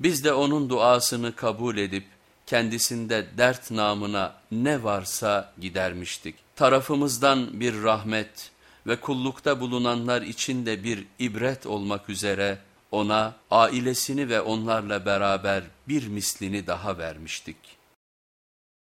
Biz de onun duasını kabul edip kendisinde dert namına ne varsa gidermiştik. Tarafımızdan bir rahmet ve kullukta bulunanlar için de bir ibret olmak üzere ona ailesini ve onlarla beraber bir mislini daha vermiştik.''